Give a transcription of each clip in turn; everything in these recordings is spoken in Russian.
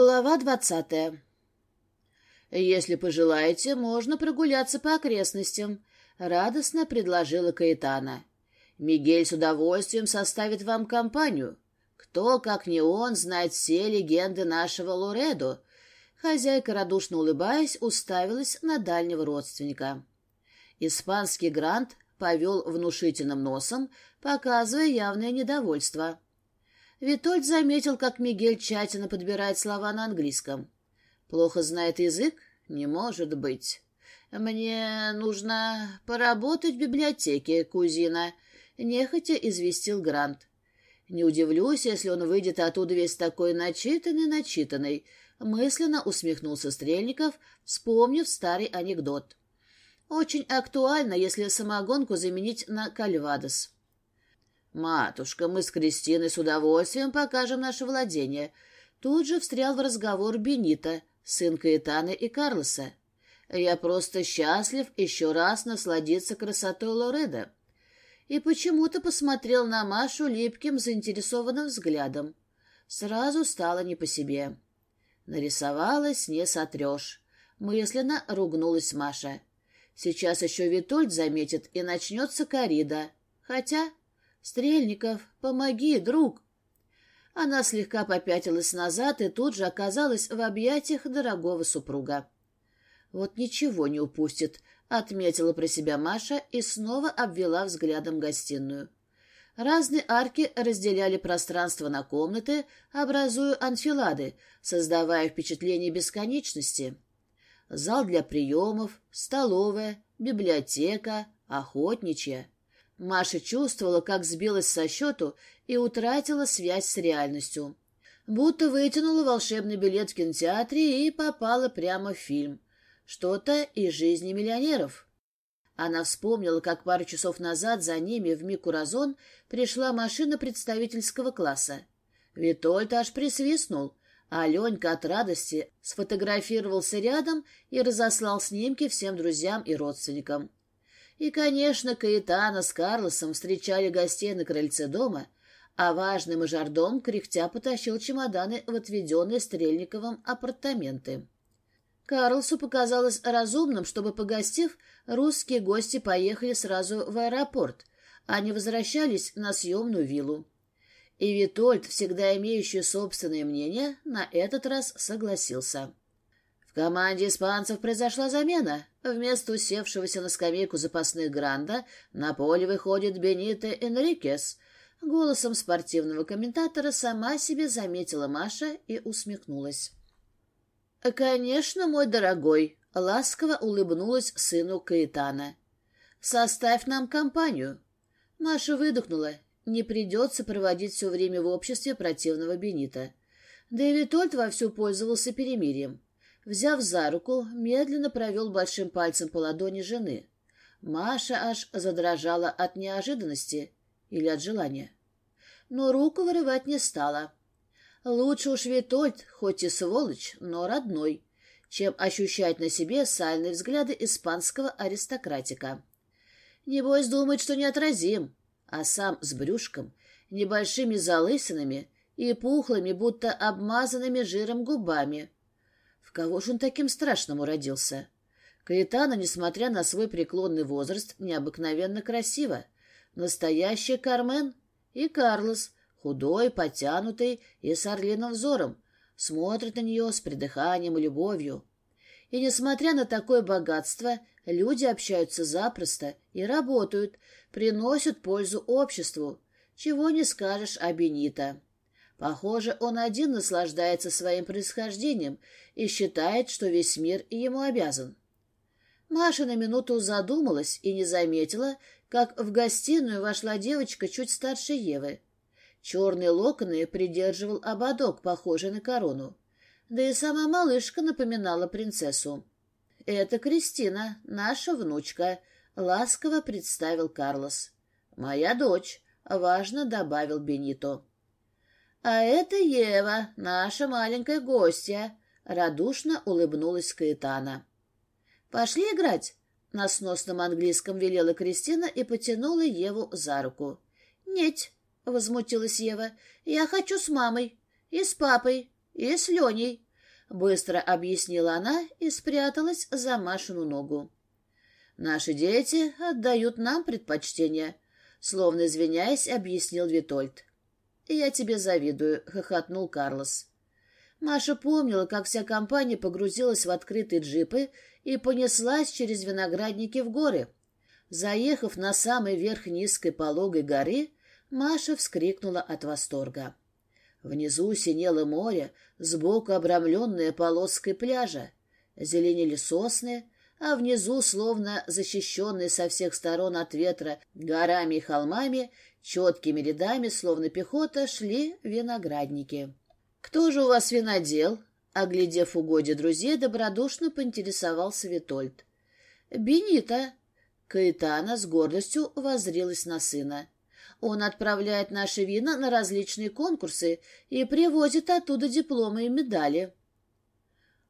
Глава двадцатая. «Если пожелаете, можно прогуляться по окрестностям», — радостно предложила Каэтана. «Мигель с удовольствием составит вам компанию. Кто, как не он, знает все легенды нашего Лоредо?» Хозяйка, радушно улыбаясь, уставилась на дальнего родственника. Испанский грант повел внушительным носом, показывая явное недовольство. — Витольд заметил, как Мигель тщательно подбирает слова на английском. «Плохо знает язык? Не может быть. Мне нужно поработать в библиотеке, кузина», — нехотя известил Грант. «Не удивлюсь, если он выйдет оттуда весь такой начитанный-начитанный», — мысленно усмехнулся Стрельников, вспомнив старый анекдот. «Очень актуально, если самогонку заменить на кальвадос». «Матушка, мы с Кристиной с удовольствием покажем наше владение». Тут же встрял в разговор Бенита, сын Каэтана и Карлоса. «Я просто счастлив еще раз насладиться красотой Лореда». И почему-то посмотрел на Машу липким, заинтересованным взглядом. Сразу стало не по себе. Нарисовалась, не сотрешь. Мысленно ругнулась Маша. Сейчас еще Витольд заметит, и начнется коррида. Хотя «Стрельников, помоги, друг!» Она слегка попятилась назад и тут же оказалась в объятиях дорогого супруга. «Вот ничего не упустит», — отметила про себя Маша и снова обвела взглядом гостиную. Разные арки разделяли пространство на комнаты, образуя анфилады, создавая впечатление бесконечности. Зал для приемов, столовая, библиотека, охотничья. Маша чувствовала, как сбилась со счету и утратила связь с реальностью. Будто вытянула волшебный билет в кинотеатре и попала прямо в фильм. Что-то из жизни миллионеров. Она вспомнила, как пару часов назад за ними в Микуразон пришла машина представительского класса. Витольд аж присвистнул, а Ленька от радости сфотографировался рядом и разослал снимки всем друзьям и родственникам. И, конечно, Каэтана с Карлосом встречали гостей на крыльце дома, а важный мажордом кряхтя потащил чемоданы в отведенные Стрельниковым апартаменты. Карлсу показалось разумным, чтобы, погостив, русские гости поехали сразу в аэропорт, а не возвращались на съемную виллу. И Витольд, всегда имеющий собственное мнение, на этот раз согласился. В команде испанцев произошла замена. Вместо усевшегося на скамейку запасных Гранда на поле выходит Бенито Энрикес. Голосом спортивного комментатора сама себе заметила Маша и усмехнулась. «Конечно, мой дорогой!» — ласково улыбнулась сыну Каэтана. «Составь нам компанию!» Маша выдохнула. Не придется проводить все время в обществе противного Бенита. Да и Витольд вовсю пользовался перемирием. Взяв за руку, медленно провел большим пальцем по ладони жены. Маша аж задрожала от неожиданности или от желания. Но руку вырывать не стала. Лучше уж Витольд, хоть и сволочь, но родной, чем ощущать на себе сальные взгляды испанского аристократика. Небось думает, что неотразим, а сам с брюшком, небольшими залысинами и пухлыми, будто обмазанными жиром губами — в кого же он таким страшным уродился? Каэтана, несмотря на свой преклонный возраст, необыкновенно красива. Настоящий Кармен и Карлос, худой, потянутый и с орлиным взором, смотрит на нее с придыханием и любовью. И, несмотря на такое богатство, люди общаются запросто и работают, приносят пользу обществу, чего не скажешь о Бенита. Похоже, он один наслаждается своим происхождением и считает, что весь мир ему обязан. Маша на минуту задумалась и не заметила, как в гостиную вошла девочка чуть старше Евы. Черные локоны придерживал ободок, похожий на корону. Да и сама малышка напоминала принцессу. «Это Кристина, наша внучка», — ласково представил Карлос. «Моя дочь», — важно добавил Бенито. А это Ева, наша маленькая гостья, радушно улыбнулась Каэтана. Пошли играть, на сносном английском велела Кристина и потянула Еву за руку. Нет, возмутилась Ева, я хочу с мамой, и с папой, и с Леней, быстро объяснила она и спряталась за Машину ногу. Наши дети отдают нам предпочтение, словно извиняясь, объяснил Витольд. «Я тебе завидую», — хохотнул Карлос. Маша помнила, как вся компания погрузилась в открытые джипы и понеслась через виноградники в горы. Заехав на самый верх низкой пологой горы, Маша вскрикнула от восторга. Внизу синело море, сбоку обрамленное полоской пляжа. Зеленели сосны, а внизу, словно защищенные со всех сторон от ветра горами и холмами, четкими рядами, словно пехота, шли виноградники. «Кто же у вас винодел?» Оглядев угодья друзей, добродушно поинтересовался Витольд. «Бенита!» Каэтана с гордостью воззрилась на сына. «Он отправляет наши вина на различные конкурсы и привозит оттуда дипломы и медали».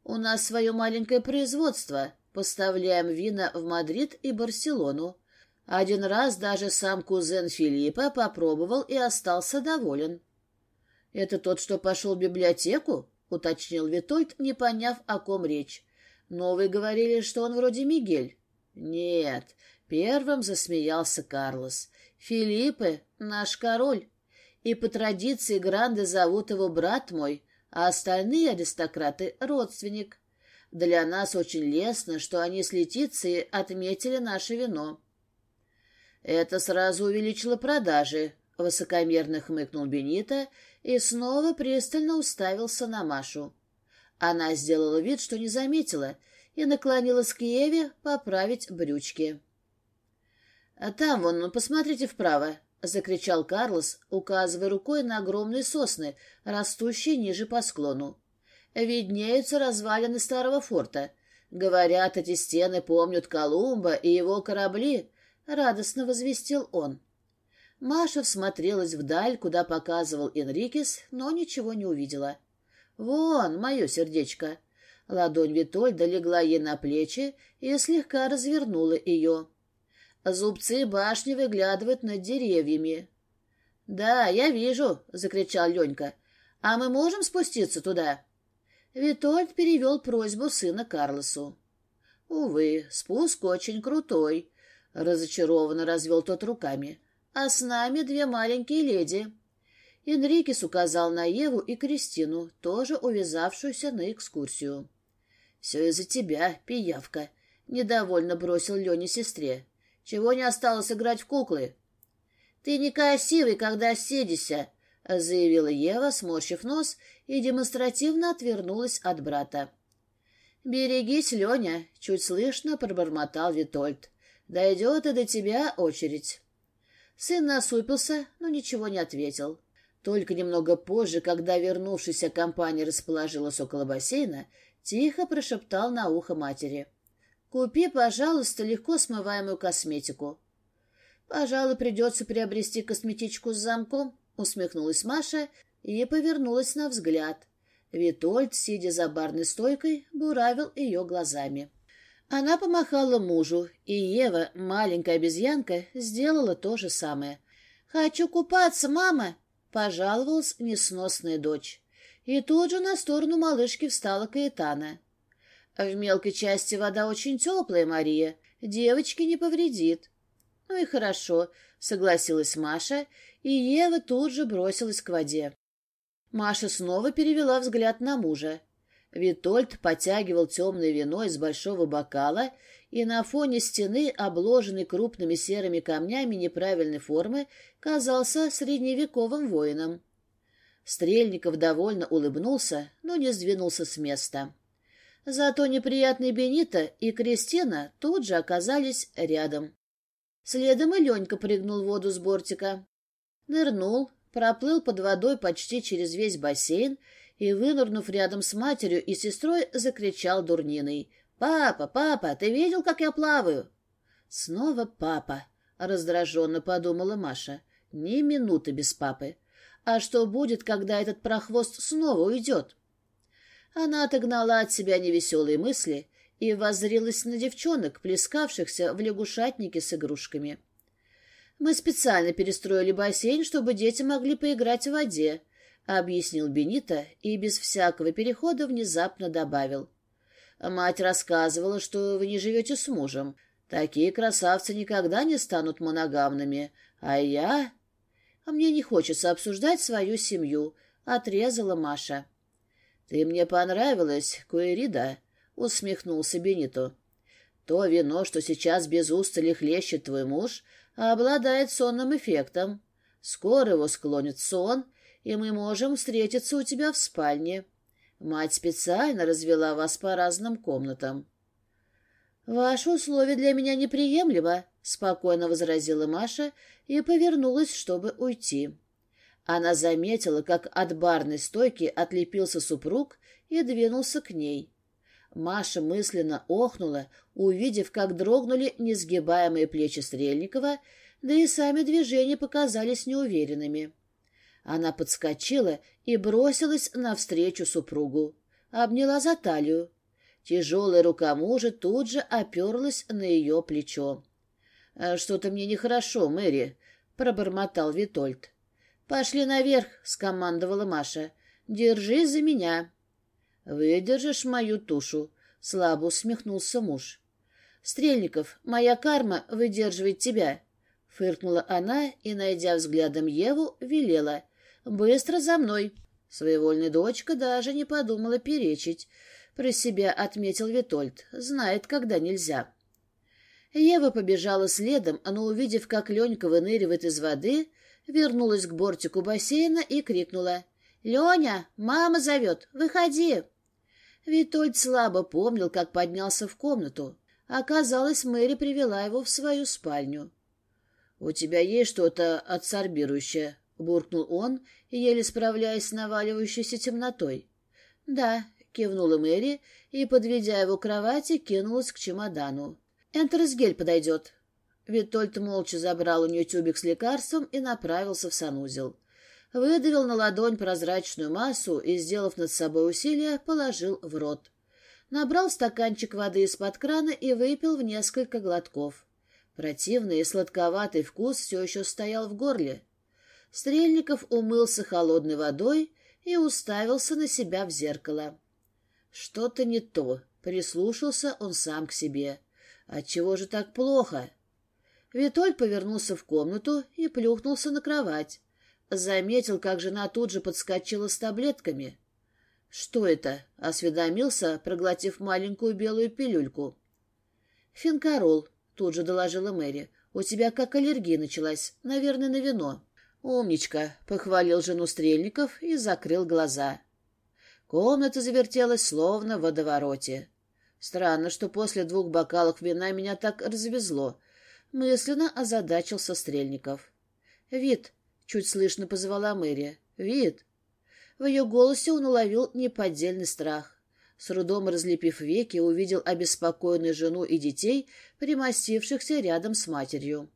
«У нас свое маленькое производство», поставляем вина в Мадрид и Барселону. Один раз даже сам кузен Филиппа попробовал и остался доволен. — Это тот, что пошел в библиотеку? — уточнил Витольд, не поняв, о ком речь. — Но ну, вы говорили, что он вроде Мигель. — Нет, — первым засмеялся Карлос. — Филиппе — наш король. И по традиции Гранды зовут его брат мой, а остальные аристократы — родственник. Для нас очень лестно, что они с Летицией отметили наше вино». «Это сразу увеличило продажи», — высокомерно хмыкнул Бенита и снова пристально уставился на Машу. Она сделала вид, что не заметила, и наклонилась к Еве поправить брючки. А «Там вон, ну, посмотрите вправо», — закричал Карлос, указывая рукой на огромные сосны, растущие ниже по склону виднеются развалины старого форта. Говорят, эти стены помнят Колумба и его корабли, — радостно возвестил он. Маша всмотрелась вдаль, куда показывал Энрикес, но ничего не увидела. «Вон, мое сердечко!» Ладонь Витольда долегла ей на плечи и слегка развернула ее. Зубцы башни выглядывают над деревьями. «Да, я вижу!» — закричал Ленька. «А мы можем спуститься туда?» Витольд перевел просьбу сына Карлосу. «Увы, спуск очень крутой», — разочарованно развел тот руками. «А с нами две маленькие леди». Энрикес указал на Еву и Кристину, тоже увязавшуюся на экскурсию. «Все из-за тебя, пиявка», — недовольно бросил Лене сестре. «Чего не осталось играть в куклы?» «Ты некрасивый, когда сидишься», — заявила Ева, сморщив нос, и демонстративно отвернулась от брата. «Берегись, Леня!» — чуть слышно пробормотал Витольд. «Дойдет и до тебя очередь». Сын насупился, но ничего не ответил. Только немного позже, когда вернувшаяся компания расположилась около бассейна, тихо прошептал на ухо матери. «Купи, пожалуйста, легко смываемую косметику». «Пожалуй, придется приобрести косметичку с замком», Усмехнулась Маша и повернулась на взгляд. Витольд, сидя за барной стойкой, буравил ее глазами. Она помахала мужу, и Ева, маленькая обезьянка, сделала то же самое. «Хочу купаться, мама!» — пожаловалась несносная дочь. И тут же на сторону малышки встала Каэтана. «В мелкой части вода очень теплая, Мария. Девочке не повредит». «Ну и хорошо согласилась Маша и Ева тут же бросилась к воде. Маша снова перевела взгляд на мужа. Витольд потягивал темное вино из большого бокала, и на фоне стены, обложенной крупными серыми камнями неправильной формы, казался средневековым воином. Стрельников довольно улыбнулся, но не сдвинулся с места. Зато неприятный Бенита и Кристина тут же оказались рядом. Следом и Ленька прыгнул в воду с бортика. Нырнул, проплыл под водой почти через весь бассейн и, вынырнув рядом с матерью и сестрой, закричал дурниной. «Папа, папа, ты видел, как я плаваю?» «Снова папа», — раздраженно подумала Маша. «Ни минуты без папы. А что будет, когда этот прохвост снова уйдет?» Она отогнала от себя невеселые мысли и воззрилась на девчонок, плескавшихся в лягушатнике с игрушками. «Мы специально перестроили бассейн, чтобы дети могли поиграть в воде», — объяснил Бенита и без всякого перехода внезапно добавил. «Мать рассказывала, что вы не живете с мужем. Такие красавцы никогда не станут моногамными. А я...» «А мне не хочется обсуждать свою семью», — отрезала Маша. «Ты мне понравилась, Куэрида», усмехнулся Бенито. То вино, что сейчас без устали хлещет твой муж, обладает сонным эффектом. Скоро его склонит сон, и мы можем встретиться у тебя в спальне. Мать специально развела вас по разным комнатам. «Ваши условия для меня неприемлемо», — спокойно возразила Маша и повернулась, чтобы уйти. Она заметила, как от барной стойки отлепился супруг и двинулся к ней. Маша мысленно охнула, увидев, как дрогнули несгибаемые плечи Стрельникова, да и сами движения показались неуверенными. Она подскочила и бросилась навстречу супругу. Обняла за талию. Тяжелая рука мужа тут же оперлась на ее плечо. «Э, «Что-то мне нехорошо, Мэри», — пробормотал Витольд. «Пошли наверх», — скомандовала Маша. «Держись за меня». «Выдержишь мою тушу?» — слабо усмехнулся муж. «Стрельников, моя карма выдерживает тебя!» — фыркнула она и, найдя взглядом Еву, велела. «Быстро за мной!» Своевольная дочка даже не подумала перечить. Про себя отметил Витольд. Знает, когда нельзя. Ева побежала следом, но, увидев, как Ленька выныривает из воды, вернулась к бортику бассейна и крикнула. «Леня, мама зовет! Выходи!» Витольд слабо помнил, как поднялся в комнату. Оказалось, Мэри привела его в свою спальню. — У тебя есть что-то адсорбирующее? — буркнул он, еле справляясь с наваливающейся темнотой. — Да, — кивнула Мэри и, подведя его к кровати, кинулась к чемодану. «Энтерсгель подойдет». Витольд молча забрал у нее тюбик с лекарством и направился в санузел выдавил на ладонь прозрачную массу и, сделав над собой усилие, положил в рот. Набрал стаканчик воды из-под крана и выпил в несколько глотков. Противный и сладковатый вкус все еще стоял в горле. Стрельников умылся холодной водой и уставился на себя в зеркало. Что-то не то, прислушался он сам к себе. Отчего же так плохо? Витоль повернулся в комнату и плюхнулся на кровать. Заметил, как жена тут же подскочила с таблетками. «Что это?» — осведомился, проглотив маленькую белую пилюльку. «Финкарол», — тут же доложила Мэри. «У тебя как аллергия началась, наверное, на вино». «Умничка!» — похвалил жену Стрельников и закрыл глаза. Комната завертелась словно в водовороте. Странно, что после двух бокалов вина меня так развезло. Мысленно озадачился Стрельников. Вид Чуть слышно позвала Мэри. «Вид!» В ее голосе он уловил неподдельный страх. С трудом разлепив веки, увидел обеспокоенную жену и детей, примостившихся рядом с матерью.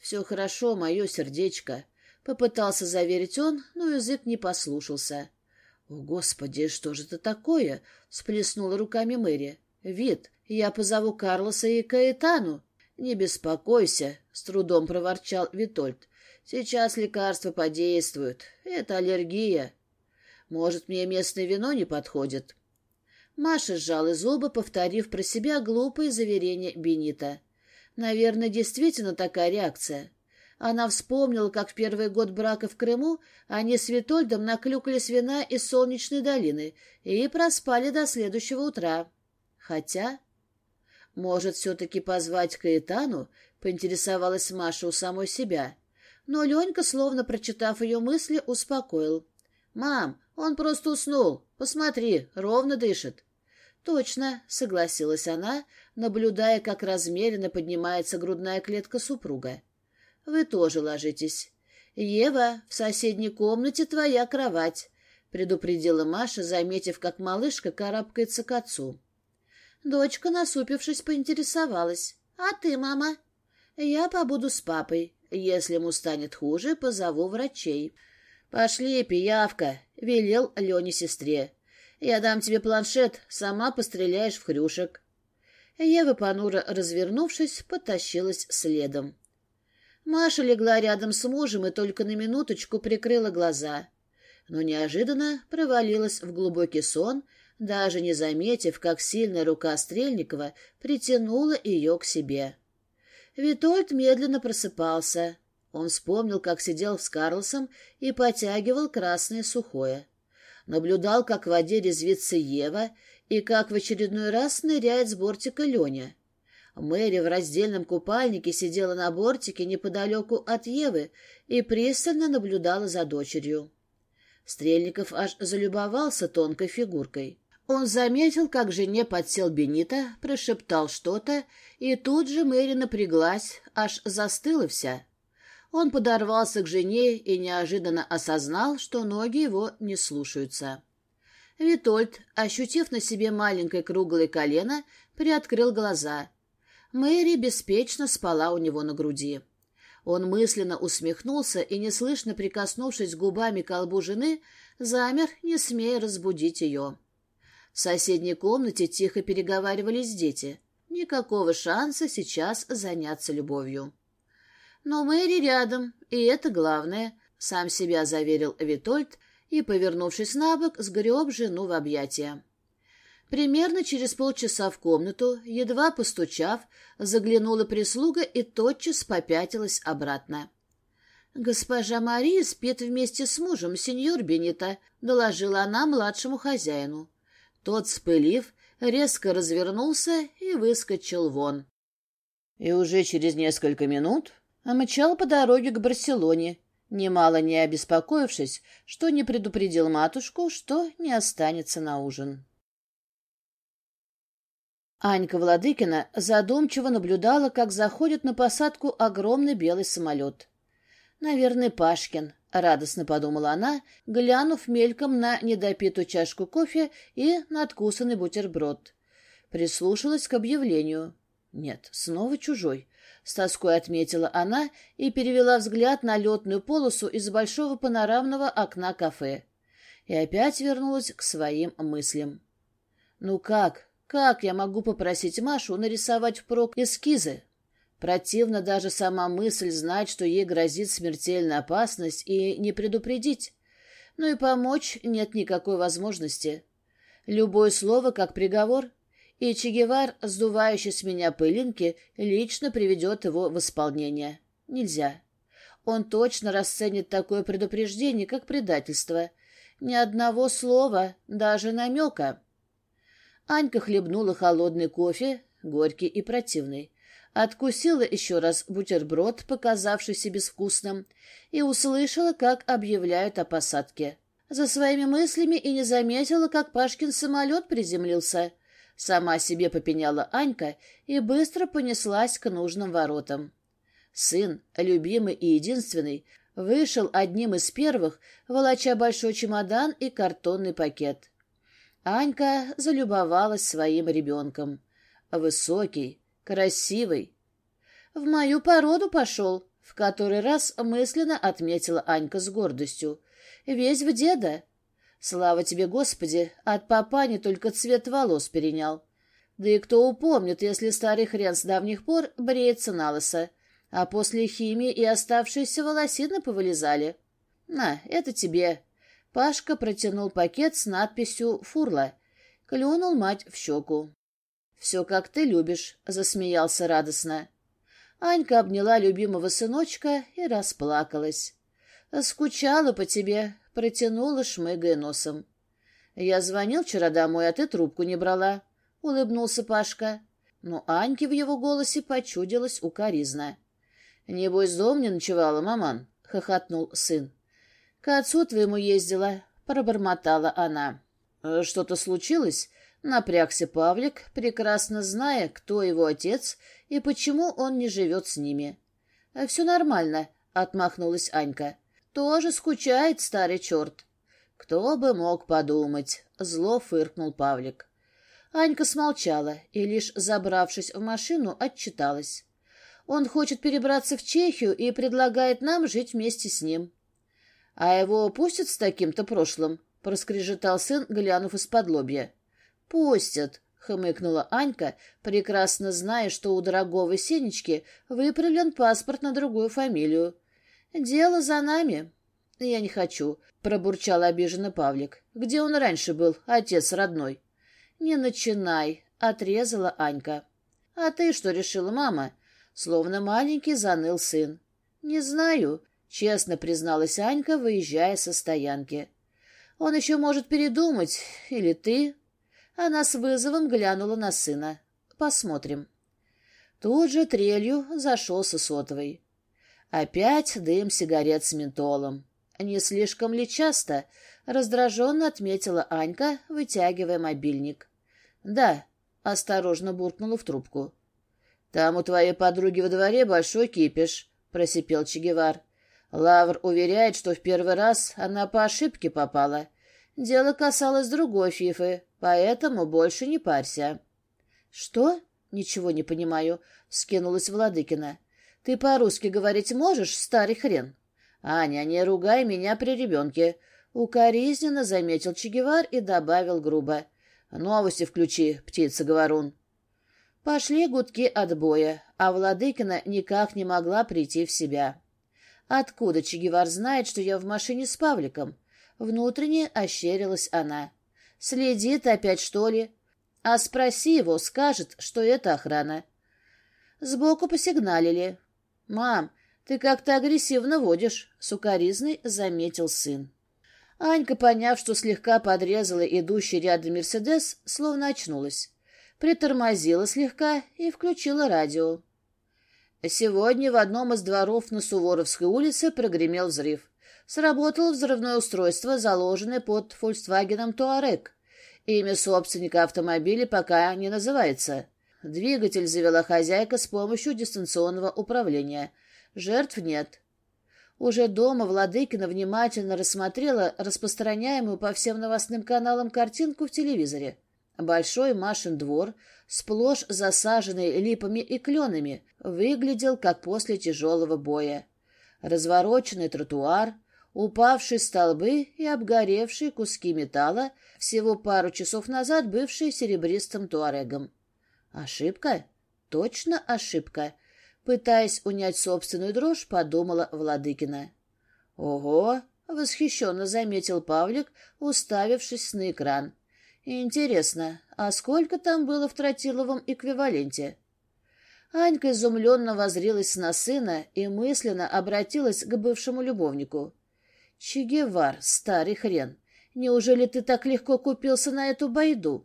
«Все хорошо, мое сердечко», — попытался заверить он, но язык не послушался. «О, Господи, что же это такое?» — сплеснула руками Мэри. «Вид, я позову Карлоса и Каэтану». «Не беспокойся», — с трудом проворчал Витольд. «Сейчас лекарства подействуют. Это аллергия. Может, мне местное вино не подходит?» Маша сжала зубы, повторив про себя глупые заверения Бенита. «Наверное, действительно такая реакция». Она вспомнила, как в первый год брака в Крыму они с Витольдом наклюкались вина из Солнечной долины и проспали до следующего утра. Хотя... Может, все-таки позвать Каэтану? Поинтересовалась Маша у самой себя. но Ленька, словно прочитав ее мысли, успокоил. «Мам, он просто уснул. Посмотри, ровно дышит». «Точно», — согласилась она, наблюдая, как размеренно поднимается грудная клетка супруга. «Вы тоже ложитесь. Ева, в соседней комнате твоя кровать», — предупредила Маша, заметив, как малышка карабкается к отцу. Дочка, насупившись, поинтересовалась. «А ты, мама?» «Я побуду с папой если ему станет хуже, позову врачей. Пошли, пиявка, велел Лене сестре. Я дам тебе планшет, сама постреляешь в хрюшек. Ева, понуро развернувшись, потащилась следом. Маша легла рядом с мужем и только на минуточку прикрыла глаза. Но неожиданно провалилась в глубокий сон, даже не заметив, как сильная рука Стрельникова притянула ее к себе. Витольд медленно просыпался. Он вспомнил, как сидел с Карлосом и потягивал красное сухое. Наблюдал, как в воде резвится Ева и как в очередной раз ныряет с бортика Леня. Мэри в раздельном купальнике сидела на бортике неподалеку от Евы и пристально наблюдала за дочерью. Стрельников аж залюбовался тонкой фигуркой. Он заметил, как жене подсел Бенита, прошептал что-то, и тут же Мэри напряглась, аж застыла вся. Он подорвался к жене и неожиданно осознал, что ноги его не слушаются. Витольд, ощутив на себе маленькое круглое колено, приоткрыл глаза. Мэри беспечно спала у него на груди. Он мысленно усмехнулся и, неслышно прикоснувшись губами к колбу жены, замер, не смея разбудить ее. — в соседней комнате тихо переговаривались дети. Никакого шанса сейчас заняться любовью. Но Мэри рядом, и это главное, сам себя заверил Витольд и, повернувшись на бок, сгреб жену в объятия. Примерно через полчаса в комнату, едва постучав, заглянула прислуга и тотчас попятилась обратно. «Госпожа Мария спит вместе с мужем, сеньор Бенита», — доложила она младшему хозяину. Тот, спылив, резко развернулся и выскочил вон. И уже через несколько минут мчал по дороге к Барселоне, немало не обеспокоившись, что не предупредил матушку, что не останется на ужин. Анька Владыкина задумчиво наблюдала, как заходит на посадку огромный белый самолет. Наверное, Пашкин. радостно подумала она, глянув мельком на недопитую чашку кофе и надкусанный бутерброд. Прислушалась к объявлению. «Нет, снова чужой», — с тоской отметила она и перевела взгляд на летную полосу из большого панорамного окна кафе. И опять вернулась к своим мыслям. «Ну как? Как я могу попросить Машу нарисовать впрок эскизы?» Противно даже сама мысль знать, что ей грозит смертельная опасность, и не предупредить. Ну и помочь нет никакой возможности. Любое слово как приговор, и Чегевар, сдувающий с меня пылинки, лично приведет его в исполнение. Нельзя. Он точно расценит такое предупреждение, как предательство. Ни одного слова, даже намека. Анька хлебнула холодный кофе, горький и противный откусила еще раз бутерброд, показавшийся безвкусным, и услышала, как объявляют о посадке. За своими мыслями и не заметила, как Пашкин самолет приземлился. Сама себе попеняла Анька и быстро понеслась к нужным воротам. Сын, любимый и единственный, вышел одним из первых, волоча большой чемодан и картонный пакет. Анька залюбовалась своим ребенком. Высокий, красивый. В мою породу пошел, в который раз мысленно отметила Анька с гордостью. Весь в деда. Слава тебе, Господи, от не только цвет волос перенял. Да и кто упомнит, если старый хрен с давних пор бреется на лысо, а после химии и оставшиеся волосины повылезали. На, это тебе. Пашка протянул пакет с надписью «Фурла». Клюнул мать в щеку. «Все как ты любишь», — засмеялся радостно. Анька обняла любимого сыночка и расплакалась. «Скучала по тебе», — протянула, шмыгая носом. «Я звонил вчера домой, а ты трубку не брала», — улыбнулся Пашка. Но Аньке в его голосе почудилась укоризна. «Небось, дом не ночевала, маман», — хохотнул сын. «К отцу твоему ездила», — пробормотала она. «Э, «Что-то случилось?» Напрягся Павлик, прекрасно зная, кто его отец и почему он не живет с ними. «Э, «Все нормально», — отмахнулась Анька. «Тоже скучает старый черт». «Кто бы мог подумать», — зло фыркнул Павлик. Анька смолчала и, лишь забравшись в машину, отчиталась. «Он хочет перебраться в Чехию и предлагает нам жить вместе с ним». «А его пустят с таким-то прошлым?» — проскрежетал сын, глянув из-под лобья пустят», — хмыкнула Анька, прекрасно зная, что у дорогого Сенечки выправлен паспорт на другую фамилию. «Дело за нами». «Я не хочу», — пробурчал обиженный Павлик. «Где он раньше был, отец родной?» «Не начинай», — отрезала Анька. «А ты что решила, мама?» Словно маленький заныл сын. «Не знаю», — честно призналась Анька, выезжая со стоянки. «Он еще может передумать. Или ты?» А она с вызовом глянула на сына. «Посмотрим». Тут же трелью зашелся сотовый. Опять дым сигарет с ментолом. «Не слишком ли часто?» — раздраженно отметила Анька, вытягивая мобильник. «Да», — осторожно буркнула в трубку. «Там у твоей подруги во дворе большой кипиш», — просипел Чегевар. Лавр уверяет, что в первый раз она по ошибке попала. Дело касалось другой фифы, поэтому больше не парься». «Что?» «Ничего не понимаю», — скинулась Владыкина. «Ты по-русски говорить можешь, старый хрен?» «Аня, не ругай меня при ребенке», — укоризненно заметил Чегевар и добавил грубо. «Новости включи, птица-говорун». Пошли гудки отбоя, а Владыкина никак не могла прийти в себя. «Откуда Чегевар знает, что я в машине с Павликом?» Внутренне ощерилась она. Следит опять, что ли? А спроси его, скажет, что это охрана. Сбоку посигналили. «Мам, ты как-то агрессивно водишь», — сукоризный заметил сын. Анька, поняв, что слегка подрезала идущий рядом Мерседес, словно очнулась. Притормозила слегка и включила радио. Сегодня в одном из дворов на Суворовской улице прогремел взрыв. Сработал взрывное устройство, заложенное под фольксвагеном Touareg. Имя собственника автомобиля пока не называется. Двигатель завела хозяйка с помощью дистанционного управления. Жертв нет. Уже дома Владыкина внимательно рассмотрела распространяемую по всем новостным каналам картинку в телевизоре. Большой Машин двор, сплошь засаженный липами и кленами, выглядел как после тяжелого боя. Развороченный тротуар, Упавшие столбы и обгоревшие куски металла всего пару часов назад бывшие серебристым туарегом. Ошибка? Точно ошибка. Пытаясь унять собственную дрожь, подумала Владыкина. Ого! Восхищенно заметил Павлик, уставившись на экран. Интересно, а сколько там было в тротиловом эквиваленте? Анька изумленно возрилась на сына и мысленно обратилась к бывшему любовнику.«Чегевар, старый хрен, неужели ты так легко купился на эту байду?